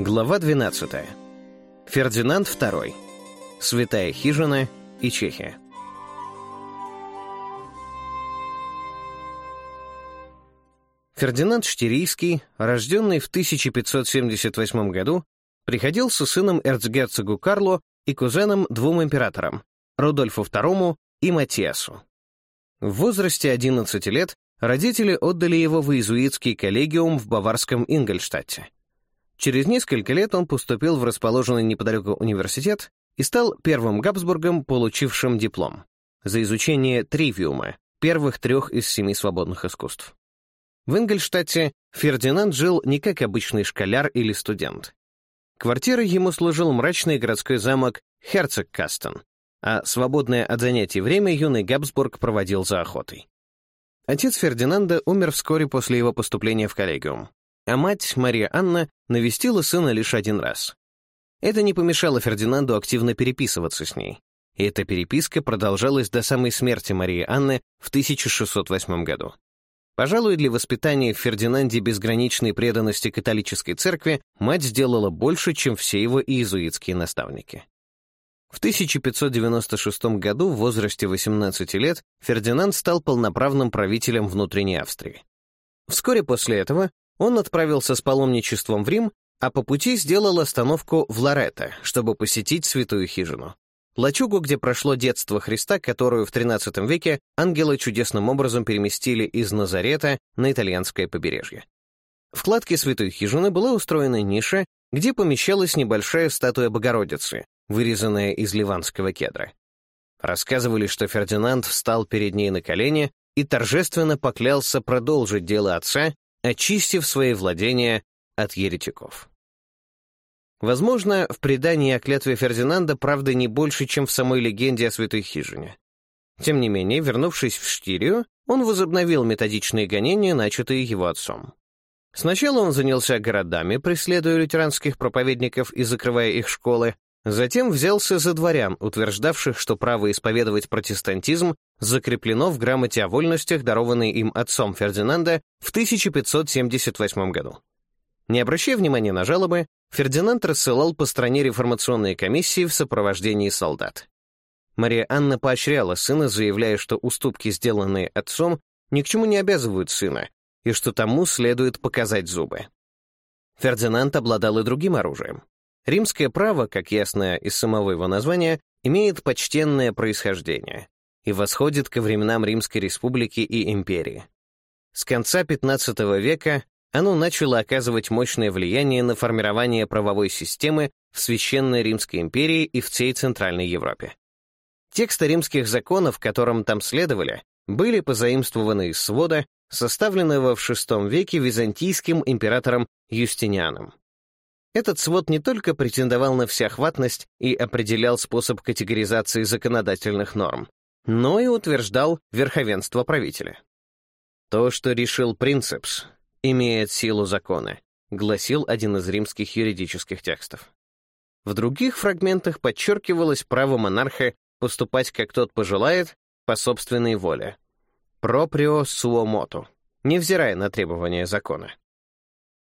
Глава 12. Фердинанд II. Святая хижина и Чехия. Фердинанд Штирийский, рожденный в 1578 году, приходился сыном эрцгерцогу Карлу и кузеном двум императорам — Рудольфу II и Матиасу. В возрасте 11 лет родители отдали его в иезуитский коллегиум в баварском Ингольштадте — Через несколько лет он поступил в расположенный неподалеку университет и стал первым Габсбургом, получившим диплом за изучение тривиума, первых трех из семи свободных искусств. В Ингельштадте Фердинанд жил не как обычный школяр или студент. Квартирой ему служил мрачный городской замок Херцог-Кастен, а свободное от занятий время юный Габсбург проводил за охотой. Отец Фердинанда умер вскоре после его поступления в коллегиум а мать, Мария Анна, навестила сына лишь один раз. Это не помешало Фердинанду активно переписываться с ней. И эта переписка продолжалась до самой смерти Марии Анны в 1608 году. Пожалуй, для воспитания в Фердинанде безграничной преданности католической церкви мать сделала больше, чем все его иезуитские наставники. В 1596 году в возрасте 18 лет Фердинанд стал полноправным правителем внутренней Австрии. Вскоре после этого он отправился с паломничеством в Рим, а по пути сделал остановку в Лоретто, чтобы посетить святую хижину. Лачугу, где прошло детство Христа, которую в XIII веке ангелы чудесным образом переместили из Назарета на итальянское побережье. В кладке святой хижины была устроена ниша, где помещалась небольшая статуя Богородицы, вырезанная из ливанского кедра. Рассказывали, что Фердинанд встал перед ней на колени и торжественно поклялся продолжить дело отца очистив свои владения от еретиков. Возможно, в предании о клятве Фердинанда правда не больше, чем в самой легенде о Святой Хижине. Тем не менее, вернувшись в Штирию, он возобновил методичные гонения, начатые его отцом. Сначала он занялся городами, преследуя лютеранских проповедников и закрывая их школы, затем взялся за дворян, утверждавших, что право исповедовать протестантизм закреплено в грамоте о вольностях, дарованной им отцом Фердинанда в 1578 году. Не обращая внимания на жалобы, Фердинанд рассылал по стране реформационные комиссии в сопровождении солдат. Мария Анна поощряла сына, заявляя, что уступки, сделанные отцом, ни к чему не обязывают сына, и что тому следует показать зубы. Фердинанд обладал и другим оружием. Римское право, как ясно из самого его названия, имеет почтенное происхождение и восходит ко временам Римской Республики и Империи. С конца XV века оно начало оказывать мощное влияние на формирование правовой системы в Священной Римской империи и в всей Центральной Европе. Тексты римских законов, которым там следовали, были позаимствованы из свода, составленного в VI веке византийским императором Юстинианом. Этот свод не только претендовал на всеохватность и определял способ категоризации законодательных норм, но и утверждал верховенство правителя. «То, что решил принципс, имеет силу закона», — гласил один из римских юридических текстов. В других фрагментах подчеркивалось право монарха поступать, как тот пожелает, по собственной воле. «Проприо суомоту», невзирая на требования закона.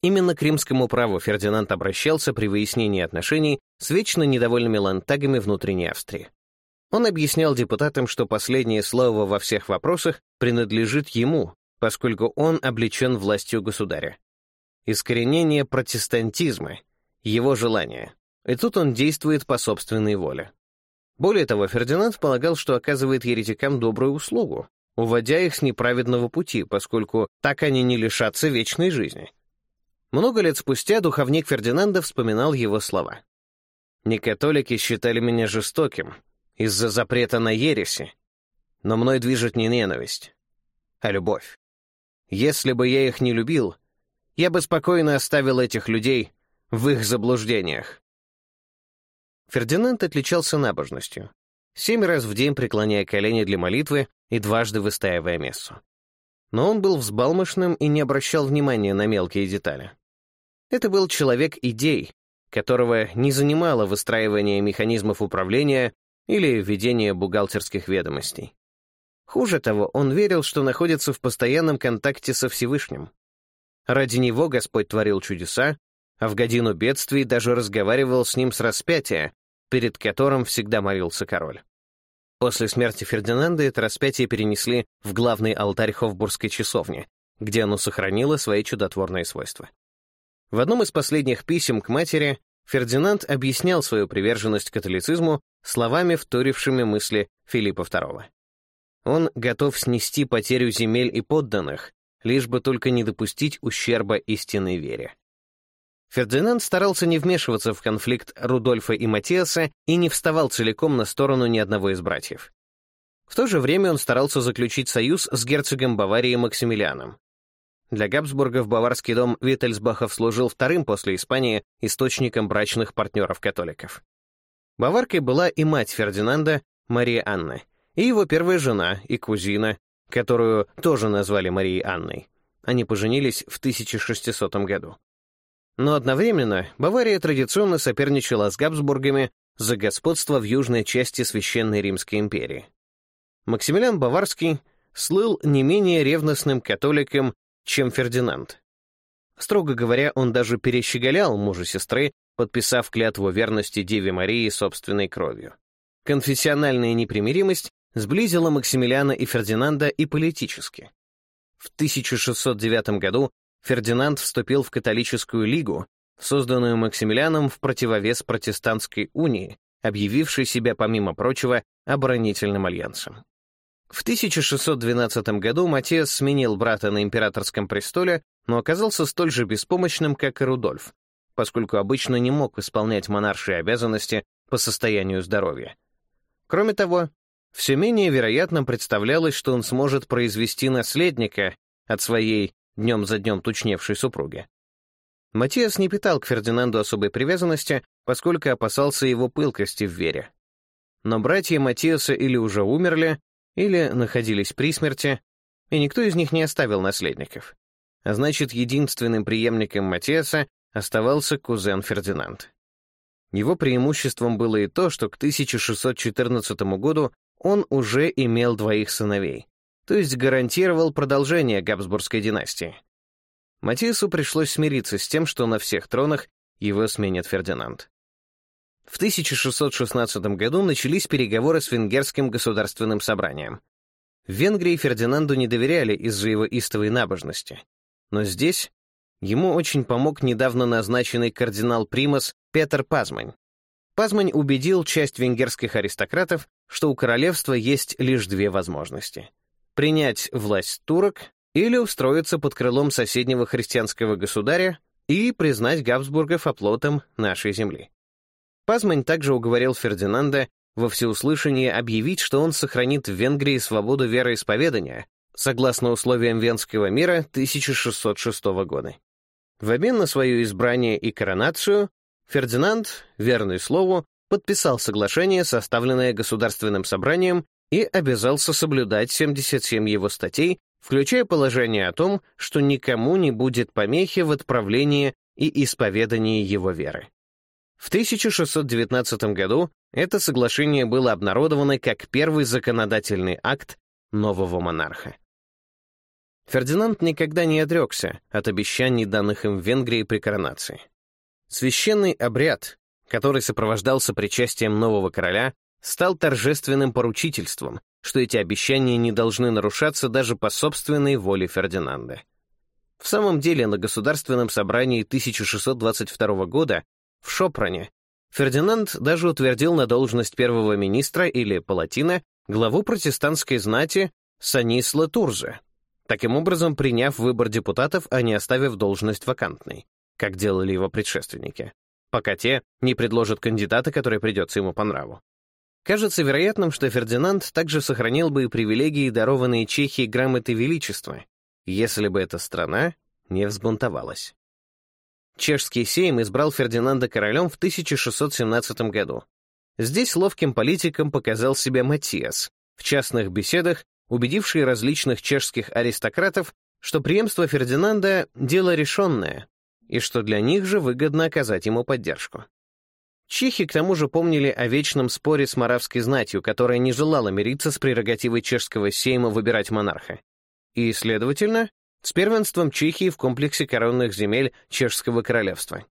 Именно к римскому праву Фердинанд обращался при выяснении отношений с вечно недовольными лантагами внутренней Австрии. Он объяснял депутатам, что последнее слово во всех вопросах принадлежит ему, поскольку он облечен властью государя. Искоренение протестантизма — его желание. И тут он действует по собственной воле. Более того, Фердинанд полагал, что оказывает еретикам добрую услугу, уводя их с неправедного пути, поскольку так они не лишатся вечной жизни. Много лет спустя духовник Фердинанда вспоминал его слова. «Некатолики считали меня жестоким, из-за запрета на ереси, но мной движет не ненависть, а любовь. Если бы я их не любил, я бы спокойно оставил этих людей в их заблуждениях. Фердинанд отличался набожностью, семь раз в день преклоняя колени для молитвы и дважды выстаивая мессу. Но он был взбалмошным и не обращал внимания на мелкие детали. Это был человек идей, которого не занимало выстраивание механизмов управления или введение бухгалтерских ведомостей. Хуже того, он верил, что находится в постоянном контакте со Всевышним. Ради него Господь творил чудеса, а в годину бедствий даже разговаривал с ним с распятия, перед которым всегда молился король. После смерти Фердинанда это распятие перенесли в главный алтарь Хофбургской часовни, где оно сохранило свои чудотворные свойства. В одном из последних писем к матери Фердинанд объяснял свою приверженность католицизму словами, вторившими мысли Филиппа II. Он готов снести потерю земель и подданных, лишь бы только не допустить ущерба истинной вере. Фердинанд старался не вмешиваться в конфликт Рудольфа и Матиаса и не вставал целиком на сторону ни одного из братьев. В то же время он старался заключить союз с герцогом Баварии Максимилианом. Для Габсбургов баварский дом Виттельсбахов служил вторым после Испании источником брачных партнеров-католиков. Баваркой была и мать Фердинанда, Мария Анна, и его первая жена и кузина, которую тоже назвали Марией Анной. Они поженились в 1600 году. Но одновременно Бавария традиционно соперничала с Габсбургами за господство в южной части Священной Римской империи. Максимилиан Баварский слыл не менее ревностным католиком, чем Фердинанд. Строго говоря, он даже перещеголял мужа сестры подписав клятву верности Деве Марии собственной кровью. Конфессиональная непримиримость сблизила Максимилиана и Фердинанда и политически. В 1609 году Фердинанд вступил в католическую лигу, созданную Максимилианом в противовес протестантской унии, объявившей себя, помимо прочего, оборонительным альянсом. В 1612 году Матиас сменил брата на императорском престоле, но оказался столь же беспомощным, как и Рудольф, поскольку обычно не мог исполнять монаршие обязанности по состоянию здоровья. Кроме того, все менее вероятно представлялось, что он сможет произвести наследника от своей днем за днем тучневшей супруги. Матиас не питал к Фердинанду особой привязанности, поскольку опасался его пылкости в вере. Но братья Матиаса или уже умерли, или находились при смерти, и никто из них не оставил наследников. А значит, единственным преемником Матиаса оставался кузен Фердинанд. Его преимуществом было и то, что к 1614 году он уже имел двоих сыновей, то есть гарантировал продолжение Габсбургской династии. Матису пришлось смириться с тем, что на всех тронах его сменит Фердинанд. В 1616 году начались переговоры с венгерским государственным собранием. В Венгрии Фердинанду не доверяли из-за его истовой набожности. Но здесь Ему очень помог недавно назначенный кардинал Примас Петер Пазмань. Пазмань убедил часть венгерских аристократов, что у королевства есть лишь две возможности — принять власть турок или устроиться под крылом соседнего христианского государя и признать Габсбургов оплотом нашей земли. Пазмань также уговорил Фердинанда во всеуслышание объявить, что он сохранит в Венгрии свободу вероисповедания, согласно условиям Венского мира 1606 года. В обмен на свое избрание и коронацию Фердинанд, верный слову, подписал соглашение, составленное Государственным собранием, и обязался соблюдать 77 его статей, включая положение о том, что никому не будет помехи в отправлении и исповедании его веры. В 1619 году это соглашение было обнародовано как первый законодательный акт нового монарха. Фердинанд никогда не отрекся от обещаний, данных им в Венгрии при коронации. Священный обряд, который сопровождался причастием нового короля, стал торжественным поручительством, что эти обещания не должны нарушаться даже по собственной воле Фердинанда. В самом деле, на Государственном собрании 1622 года в Шопране Фердинанд даже утвердил на должность первого министра или палатина главу протестантской знати Санисла Турзе, таким образом приняв выбор депутатов, а не оставив должность вакантной, как делали его предшественники, пока те не предложат кандидата, который придется ему по нраву. Кажется вероятным, что Фердинанд также сохранил бы и привилегии, дарованные Чехии грамоты Величества, если бы эта страна не взбунтовалась. Чешский сейм избрал Фердинанда королем в 1617 году. Здесь ловким политиком показал себя Матиас, в частных беседах убедившие различных чешских аристократов, что преемство Фердинанда — дело решенное, и что для них же выгодно оказать ему поддержку. Чехи к тому же помнили о вечном споре с маравской знатью, которая не желала мириться с прерогативой чешского сейма выбирать монарха. И, следовательно, с первенством Чехии в комплексе коронных земель Чешского королевства.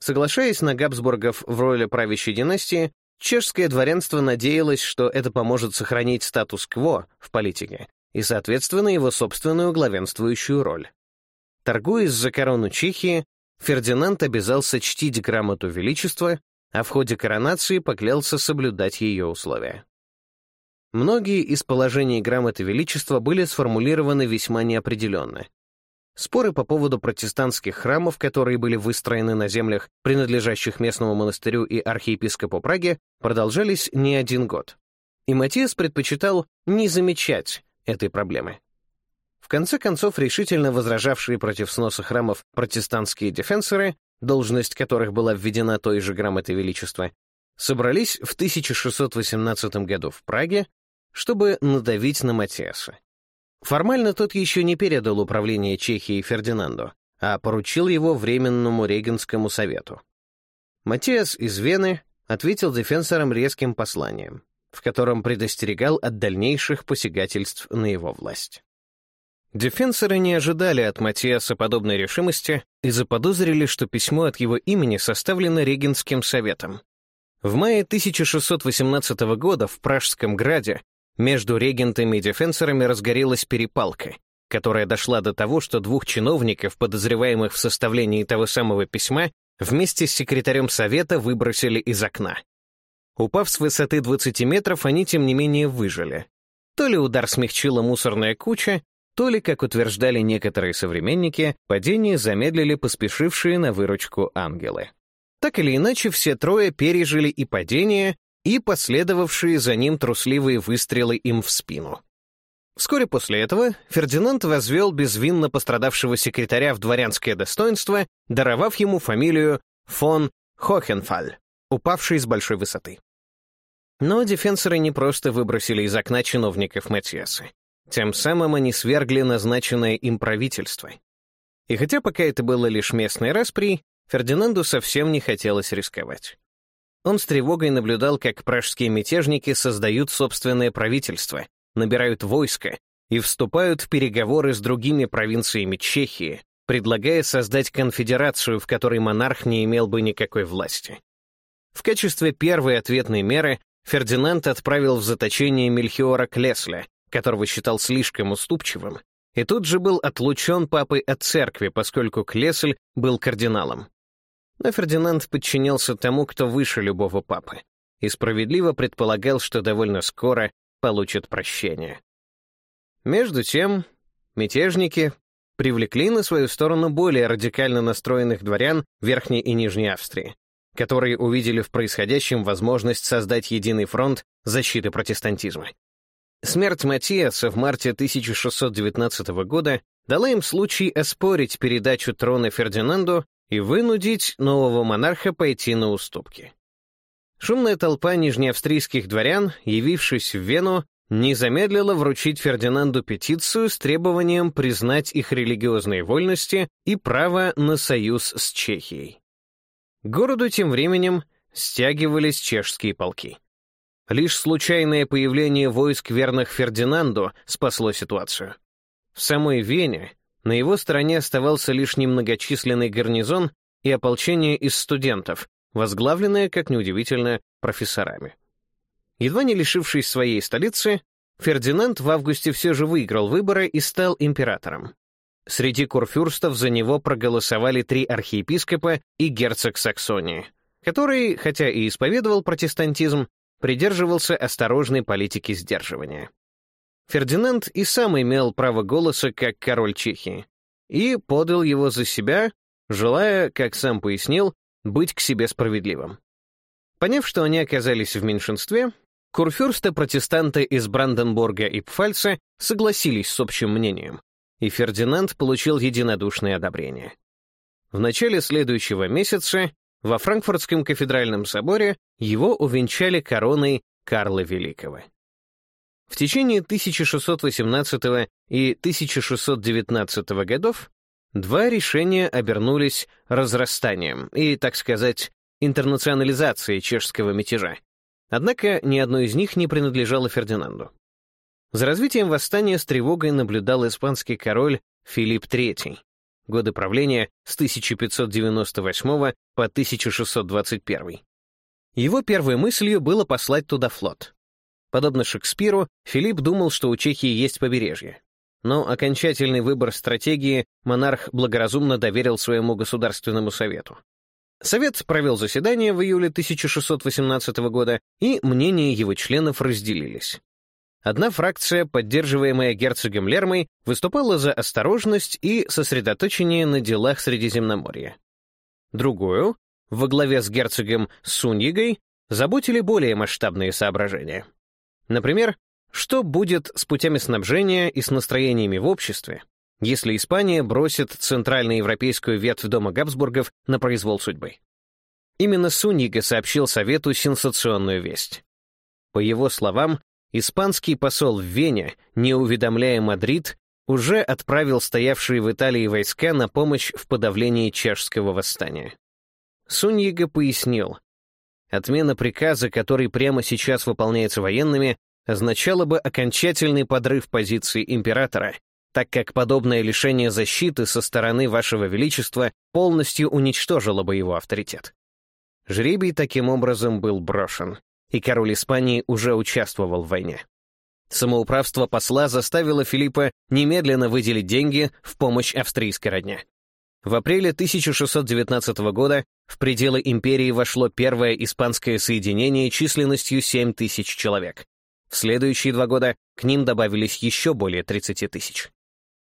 Соглашаясь на Габсбургов в роли правящей династии, Чешское дворянство надеялось, что это поможет сохранить статус-кво в политике и, соответственно, его собственную главенствующую роль. Торгуясь за корону Чехии, Фердинанд обязался чтить грамоту Величества, а в ходе коронации поклялся соблюдать ее условия. Многие из положений грамоты Величества были сформулированы весьма неопределенно, Споры по поводу протестантских храмов, которые были выстроены на землях, принадлежащих местному монастырю и архиепископу Праге, продолжались не один год. И Матиас предпочитал не замечать этой проблемы. В конце концов, решительно возражавшие против сноса храмов протестантские дефенсоры, должность которых была введена той же грамотой Величества, собрались в 1618 году в Праге, чтобы надавить на Матиаса. Формально тот еще не передал управление Чехии Фердинанду, а поручил его Временному Регенскому совету. Матиас из Вены ответил дефенсорам резким посланием, в котором предостерегал от дальнейших посягательств на его власть. Дефенсоры не ожидали от Матиаса подобной решимости и заподозрили, что письмо от его имени составлено Регенским советом. В мае 1618 года в Пражском граде между регентами и дефенсорами разгорелась перепалка, которая дошла до того, что двух чиновников, подозреваемых в составлении того самого письма, вместе с секретарем совета выбросили из окна. Упав с высоты 20 метров, они, тем не менее, выжили. То ли удар смягчила мусорная куча, то ли, как утверждали некоторые современники, падение замедлили поспешившие на выручку ангелы. Так или иначе, все трое пережили и падение, и последовавшие за ним трусливые выстрелы им в спину. Вскоре после этого Фердинанд возвел безвинно пострадавшего секретаря в дворянское достоинство, даровав ему фамилию фон Хохенфаль, упавший с большой высоты. Но дефенсоры не просто выбросили из окна чиновников Матьясы. Тем самым они свергли назначенное им правительство. И хотя пока это было лишь местной распри, Фердинанду совсем не хотелось рисковать. Он с тревогой наблюдал, как пражские мятежники создают собственное правительство, набирают войско и вступают в переговоры с другими провинциями Чехии, предлагая создать конфедерацию, в которой монарх не имел бы никакой власти. В качестве первой ответной меры Фердинанд отправил в заточение Мельхиора Клесля, которого считал слишком уступчивым, и тут же был отлучен папой от церкви, поскольку Клесль был кардиналом. Но Фердинанд подчинялся тому, кто выше любого папы, и справедливо предполагал, что довольно скоро получит прощение. Между тем, мятежники привлекли на свою сторону более радикально настроенных дворян Верхней и Нижней Австрии, которые увидели в происходящем возможность создать единый фронт защиты протестантизма. Смерть Матиаса в марте 1619 года дала им случай оспорить передачу трона Фердинанду и вынудить нового монарха пойти на уступки. Шумная толпа нижнеавстрийских дворян, явившись в Вену, не замедлила вручить Фердинанду петицию с требованием признать их религиозные вольности и право на союз с Чехией. К городу тем временем стягивались чешские полки. Лишь случайное появление войск верных Фердинанду спасло ситуацию. В самой Вене на его стороне оставался лишь немногочисленный гарнизон и ополчение из студентов, возглавленное, как неудивительно, профессорами. Едва не лишившись своей столицы, Фердинанд в августе все же выиграл выборы и стал императором. Среди курфюрстов за него проголосовали три архиепископа и герцог Саксонии, который, хотя и исповедовал протестантизм, придерживался осторожной политики сдерживания. Фердинанд и сам имел право голоса как король Чехии и подал его за себя, желая, как сам пояснил, быть к себе справедливым. Поняв, что они оказались в меньшинстве, курфюрсты-протестанты из Бранденбурга и Пфальца согласились с общим мнением, и Фердинанд получил единодушное одобрение. В начале следующего месяца во Франкфуртском кафедральном соборе его увенчали короной Карла Великого. В течение 1618 и 1619 годов два решения обернулись разрастанием и, так сказать, интернационализацией чешского мятежа. Однако ни одно из них не принадлежало Фердинанду. За развитием восстания с тревогой наблюдал испанский король Филипп III, годы правления с 1598 по 1621. Его первой мыслью было послать туда флот. Подобно Шекспиру, Филипп думал, что у Чехии есть побережье. Но окончательный выбор стратегии монарх благоразумно доверил своему государственному совету. Совет провел заседание в июле 1618 года, и мнения его членов разделились. Одна фракция, поддерживаемая герцогом Лермой, выступала за осторожность и сосредоточение на делах Средиземноморья. Другую, во главе с герцогом Суньигой, заботили более масштабные соображения — Например, что будет с путями снабжения и с настроениями в обществе, если Испания бросит центральноевропейскую ветвь дома Габсбургов на произвол судьбы? Именно Сунига сообщил Совету сенсационную весть. По его словам, испанский посол в Вене, не уведомляя Мадрид, уже отправил стоявшие в Италии войска на помощь в подавлении чешского восстания. Суньего пояснил, Отмена приказа, который прямо сейчас выполняется военными, означала бы окончательный подрыв позиции императора, так как подобное лишение защиты со стороны Вашего Величества полностью уничтожило бы его авторитет. Жребий таким образом был брошен, и король Испании уже участвовал в войне. Самоуправство посла заставило Филиппа немедленно выделить деньги в помощь австрийской родне. В апреле 1619 года в пределы империи вошло первое испанское соединение численностью 7 тысяч человек. В следующие два года к ним добавились еще более 30 тысяч.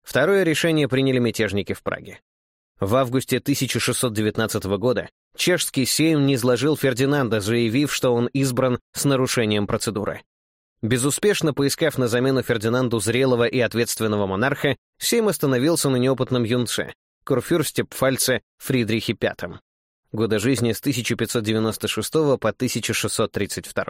Второе решение приняли мятежники в Праге. В августе 1619 года чешский сейм низложил Фердинанда, заявив, что он избран с нарушением процедуры. Безуспешно поискав на замену Фердинанду зрелого и ответственного монарха, Сейм остановился на неопытном юнце, Курфюрсте Пфальце Фридрихе V. Годы жизни с 1596 по 1632.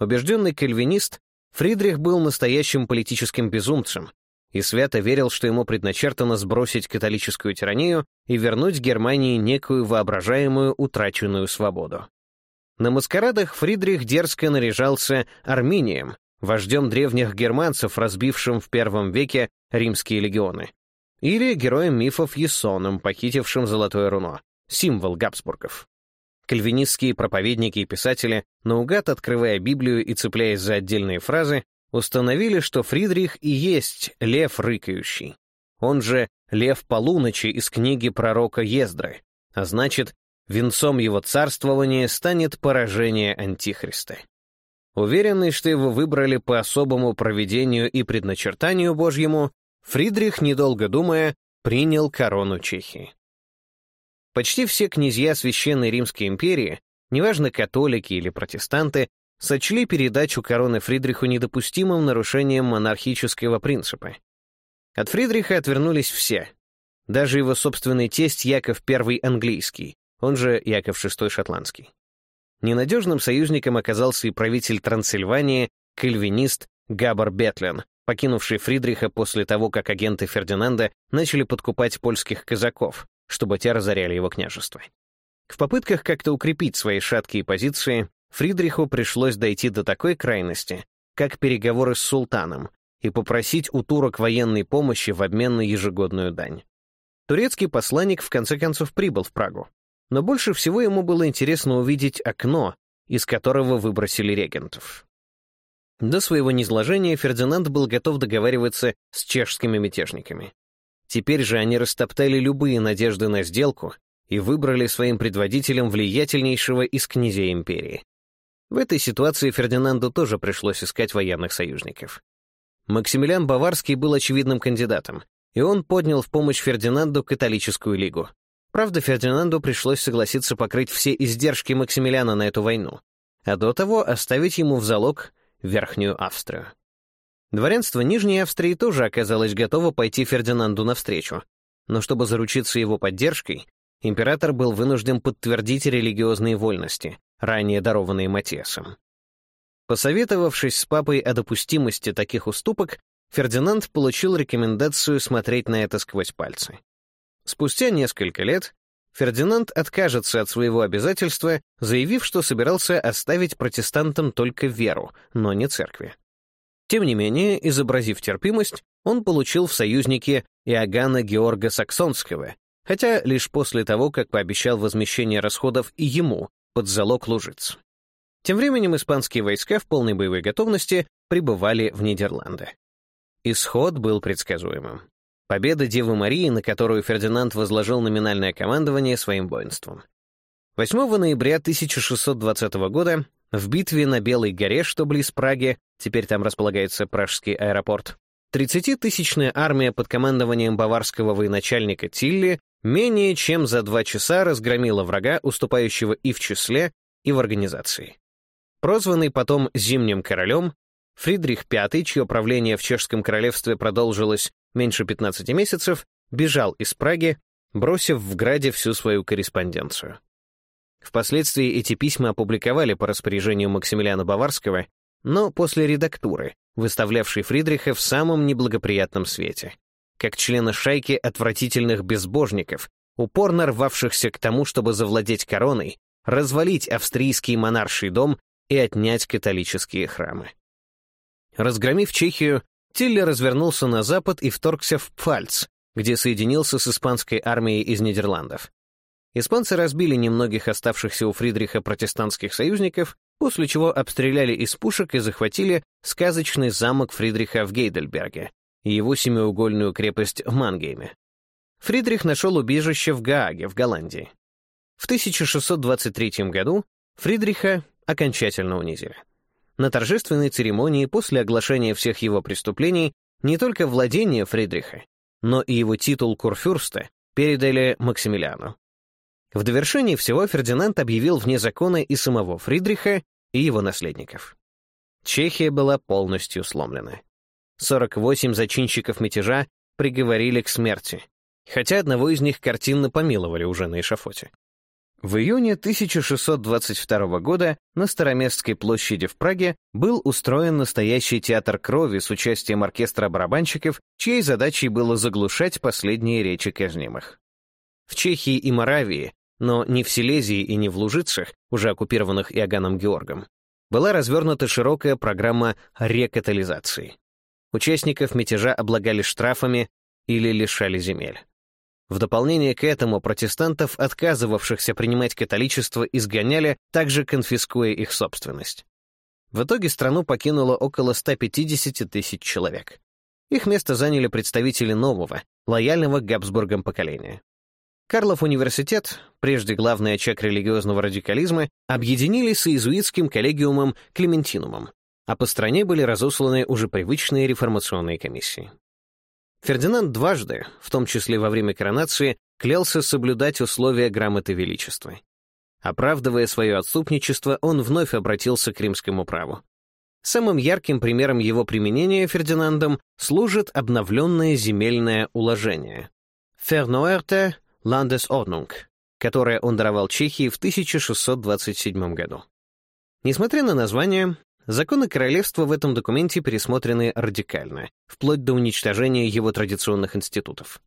Убежденный кальвинист, Фридрих был настоящим политическим безумцем и свято верил, что ему предначертано сбросить католическую тиранию и вернуть Германии некую воображаемую утраченную свободу. На маскарадах Фридрих дерзко наряжался Арминием, вождем древних германцев, разбившим в первом веке римские легионы или героем мифов Есоном, похитившим золотое руно, символ Габсбургов. Кальвинистские проповедники и писатели, наугад открывая Библию и цепляясь за отдельные фразы, установили, что Фридрих и есть лев рыкающий. Он же лев полуночи из книги пророка Ездры, а значит, венцом его царствования станет поражение Антихриста. Уверенный, что его выбрали по особому проведению и предначертанию Божьему, Фридрих, недолго думая, принял корону Чехии. Почти все князья Священной Римской империи, неважно католики или протестанты, сочли передачу короны Фридриху недопустимым нарушением монархического принципа. От Фридриха отвернулись все, даже его собственный тесть Яков I английский, он же Яков VI шотландский. Ненадежным союзником оказался и правитель Трансильвании, кальвинист Габар Бетлен, покинувший Фридриха после того, как агенты Фердинанда начали подкупать польских казаков, чтобы те разоряли его княжество. В попытках как-то укрепить свои шаткие позиции Фридриху пришлось дойти до такой крайности, как переговоры с султаном, и попросить у турок военной помощи в обмен на ежегодную дань. Турецкий посланник в конце концов прибыл в Прагу, но больше всего ему было интересно увидеть окно, из которого выбросили регентов. До своего низложения Фердинанд был готов договариваться с чешскими мятежниками. Теперь же они растоптали любые надежды на сделку и выбрали своим предводителем влиятельнейшего из князей империи. В этой ситуации Фердинанду тоже пришлось искать военных союзников. Максимилиан Баварский был очевидным кандидатом, и он поднял в помощь Фердинанду католическую лигу. Правда, Фердинанду пришлось согласиться покрыть все издержки Максимилиана на эту войну, а до того оставить ему в залог Верхнюю Австрию. Дворянство Нижней Австрии тоже оказалось готово пойти Фердинанду навстречу, но чтобы заручиться его поддержкой, император был вынужден подтвердить религиозные вольности, ранее дарованные Матиасом. Посоветовавшись с папой о допустимости таких уступок, Фердинанд получил рекомендацию смотреть на это сквозь пальцы. Спустя несколько лет Фердинанд откажется от своего обязательства, заявив, что собирался оставить протестантам только веру, но не церкви. Тем не менее, изобразив терпимость, он получил в союзнике Иоганна Георга Саксонского, хотя лишь после того, как пообещал возмещение расходов и ему под залог лужиц. Тем временем испанские войска в полной боевой готовности прибывали в Нидерланды. Исход был предсказуемым. Победа Девы Марии, на которую Фердинанд возложил номинальное командование своим воинством. 8 ноября 1620 года в битве на Белой горе, что близ Праги, теперь там располагается пражский аэропорт, 30-тысячная армия под командованием баварского военачальника Тилли менее чем за два часа разгромила врага, уступающего и в числе, и в организации. Прозванный потом «Зимним королем», Фридрих V, чье правление в Чешском королевстве продолжилось меньше 15 месяцев, бежал из Праги, бросив в Граде всю свою корреспонденцию. Впоследствии эти письма опубликовали по распоряжению Максимилиана Баварского, но после редактуры, выставлявшей Фридриха в самом неблагоприятном свете, как члена шайки отвратительных безбожников, упорно рвавшихся к тому, чтобы завладеть короной, развалить австрийский монарший дом и отнять католические храмы. Разгромив Чехию, Тилли развернулся на запад и вторгся в Пфальц, где соединился с испанской армией из Нидерландов. Испанцы разбили немногих оставшихся у Фридриха протестантских союзников, после чего обстреляли из пушек и захватили сказочный замок Фридриха в Гейдельберге и его семиугольную крепость в Мангейме. Фридрих нашел убежище в Гааге, в Голландии. В 1623 году Фридриха окончательно унизили на торжественной церемонии после оглашения всех его преступлений не только владение Фридриха, но и его титул курфюрста передали Максимилиану. В довершении всего Фердинанд объявил вне закона и самого Фридриха, и его наследников. Чехия была полностью сломлена. 48 зачинщиков мятежа приговорили к смерти, хотя одного из них картинно помиловали уже на эшафоте. В июне 1622 года на Староместской площади в Праге был устроен настоящий театр крови с участием оркестра барабанщиков, чьей задачей было заглушать последние речи казнимых. В Чехии и Моравии, но не в Силезии и не в Лужицах, уже оккупированных Иоганном Георгом, была развернута широкая программа рекатализации. Участников мятежа облагали штрафами или лишали земель. В дополнение к этому протестантов, отказывавшихся принимать католичество, изгоняли, также конфискуя их собственность. В итоге страну покинуло около 150 тысяч человек. Их место заняли представители нового, лояльного к Габсбургам поколения. Карлов университет, прежде главный очаг религиозного радикализма, объединили с иезуитским коллегиумом Клементинумом, а по стране были разосланы уже привычные реформационные комиссии. Фердинанд дважды, в том числе во время коронации, клялся соблюдать условия грамоты величества. Оправдывая свое отступничество, он вновь обратился к римскому праву. Самым ярким примером его применения Фердинандом служит обновленное земельное уложение «Фернуэрте Landesordnung», которое он даровал Чехии в 1627 году. Несмотря на название, Законы королевства в этом документе пересмотрены радикально, вплоть до уничтожения его традиционных институтов.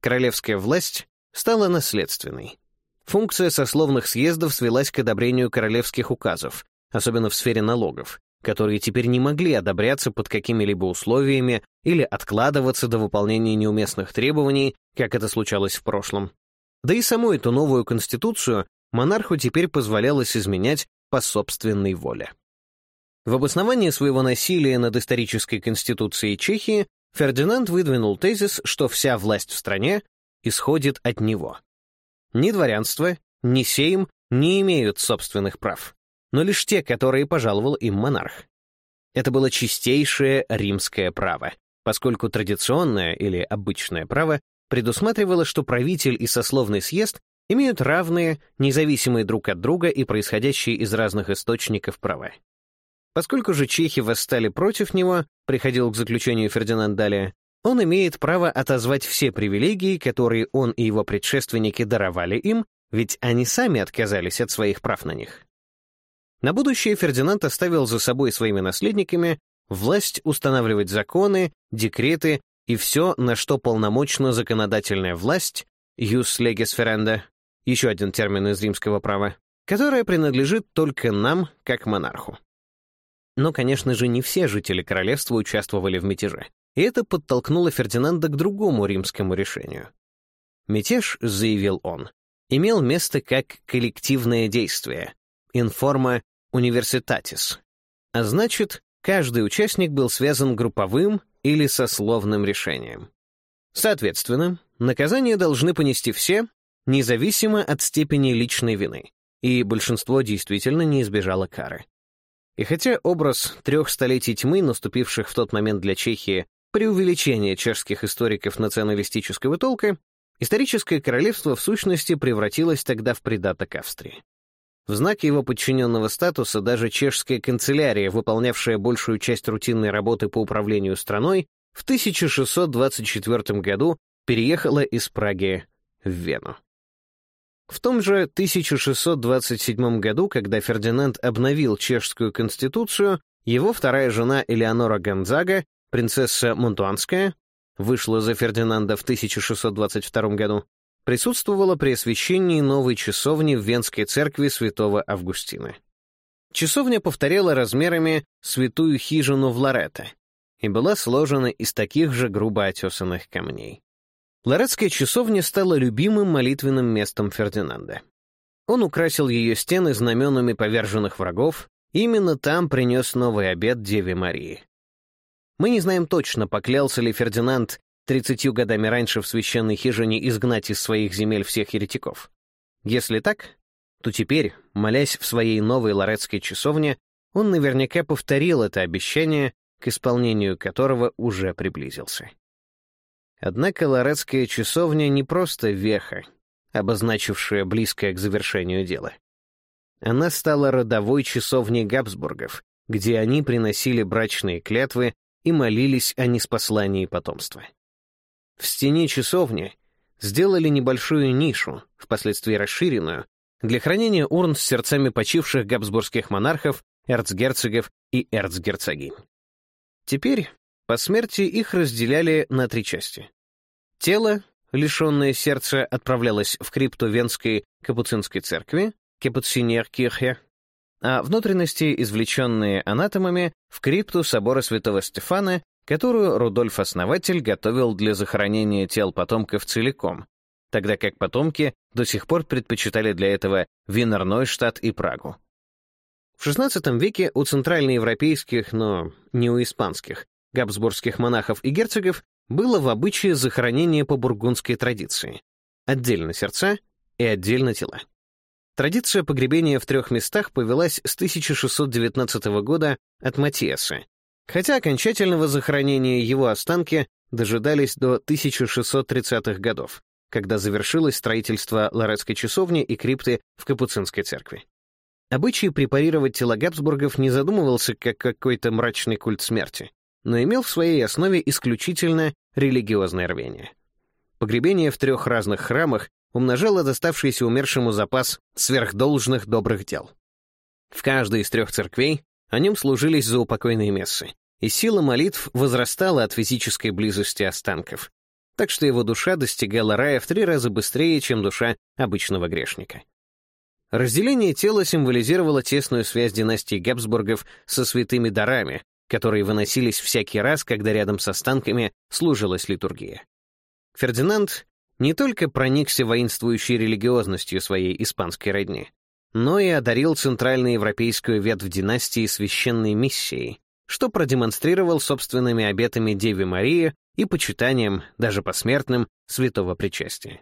Королевская власть стала наследственной. Функция сословных съездов свелась к одобрению королевских указов, особенно в сфере налогов, которые теперь не могли одобряться под какими-либо условиями или откладываться до выполнения неуместных требований, как это случалось в прошлом. Да и саму эту новую конституцию монарху теперь позволялось изменять по собственной воле. В обосновании своего насилия над исторической конституцией Чехии Фердинанд выдвинул тезис, что вся власть в стране исходит от него. Ни дворянство, ни сейм не имеют собственных прав, но лишь те, которые пожаловал им монарх. Это было чистейшее римское право, поскольку традиционное или обычное право предусматривало, что правитель и сословный съезд имеют равные, независимые друг от друга и происходящие из разных источников права. Поскольку же чехи восстали против него, приходил к заключению Фердинанд далее, он имеет право отозвать все привилегии, которые он и его предшественники даровали им, ведь они сами отказались от своих прав на них. На будущее Фердинанд оставил за собой своими наследниками власть устанавливать законы, декреты и все, на что полномочна законодательная власть, «jus legis ferenda», еще один термин из римского права, которая принадлежит только нам, как монарху. Но, конечно же, не все жители королевства участвовали в мятеже, и это подтолкнуло Фердинанда к другому римскому решению. Мятеж, заявил он, имел место как коллективное действие, информа университатис, а значит, каждый участник был связан групповым или сословным решением. Соответственно, наказание должны понести все, независимо от степени личной вины, и большинство действительно не избежало кары. И хотя образ трех столетий тьмы, наступивших в тот момент для Чехии, преувеличение чешских историков националистического толка, историческое королевство в сущности превратилось тогда в придаток Австрии. В знак его подчиненного статуса даже чешская канцелярия, выполнявшая большую часть рутинной работы по управлению страной, в 1624 году переехала из Праги в Вену. В том же 1627 году, когда Фердинанд обновил чешскую конституцию, его вторая жена Элеонора Гонзага, принцесса Монтуанская, вышла за Фердинанда в 1622 году, присутствовала при освящении новой часовни в Венской церкви святого Августина. Часовня повторяла размерами святую хижину в Лоретто и была сложена из таких же грубо отесанных камней. Лорецкая часовня стала любимым молитвенным местом Фердинанда. Он украсил ее стены знаменами поверженных врагов, именно там принес новый обед Деве Марии. Мы не знаем точно, поклялся ли Фердинанд 30 годами раньше в священной хижине изгнать из своих земель всех еретиков. Если так, то теперь, молясь в своей новой лорецкой часовне, он наверняка повторил это обещание, к исполнению которого уже приблизился. Однако Лорадская часовня не просто веха, обозначившая близкое к завершению дело. Она стала родовой часовней Габсбургов, где они приносили брачные клятвы и молились о неспослании потомства. В стене часовни сделали небольшую нишу, впоследствии расширенную, для хранения урн с сердцами почивших габсбургских монархов, эрцгерцогов и эрцгерцогинь. Теперь по смерти их разделяли на три части. Тело, лишенное сердца, отправлялось в крипту Венской Капуцинской церкви, Капуцинеркирхе, а внутренности, извлеченные анатомами, в крипту собора святого Стефана, которую Рудольф-основатель готовил для захоронения тел потомков целиком, тогда как потомки до сих пор предпочитали для этого Винерной штат и Прагу. В XVI веке у центральноевропейских, но не у испанских, габсбургских монахов и герцогов было в обычае захоронение по бургундской традиции. Отдельно сердца и отдельно тела. Традиция погребения в трех местах повелась с 1619 года от Матиаса, хотя окончательного захоронения его останки дожидались до 1630-х годов, когда завершилось строительство Лоретской часовни и крипты в Капуцинской церкви. Обычай препарировать тела Габсбургов не задумывался как какой-то мрачный культ смерти но имел в своей основе исключительно религиозное рвение. Погребение в трех разных храмах умножало доставшийся умершему запас сверхдолжных добрых дел. В каждой из трех церквей о нем служились заупокойные мессы, и сила молитв возрастала от физической близости останков, так что его душа достигала рая в три раза быстрее, чем душа обычного грешника. Разделение тела символизировало тесную связь династии Габсбургов со святыми дарами, которые выносились всякий раз, когда рядом с останками служилась литургия. Фердинанд не только проникся воинствующей религиозностью своей испанской родни, но и одарил центральноевропейскую ветвь династии священной миссией, что продемонстрировал собственными обетами Деве Марии и почитанием, даже посмертным, святого причастия.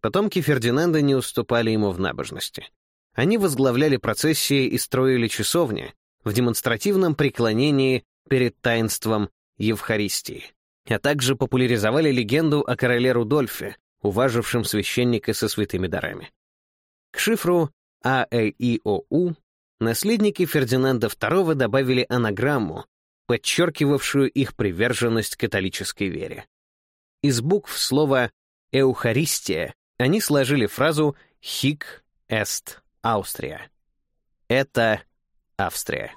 Потомки Фердинанда не уступали ему в набожности. Они возглавляли процессии и строили часовни, в демонстративном преклонении перед таинством Евхаристии, а также популяризовали легенду о короле Рудольфе, уважившем священника со святыми дарами. К шифру АЭИОУ наследники Фердинанда II добавили анаграмму, подчеркивавшую их приверженность католической вере. Из букв слова «эухаристия» они сложили фразу «хик эст Аустрия». Это Австрия.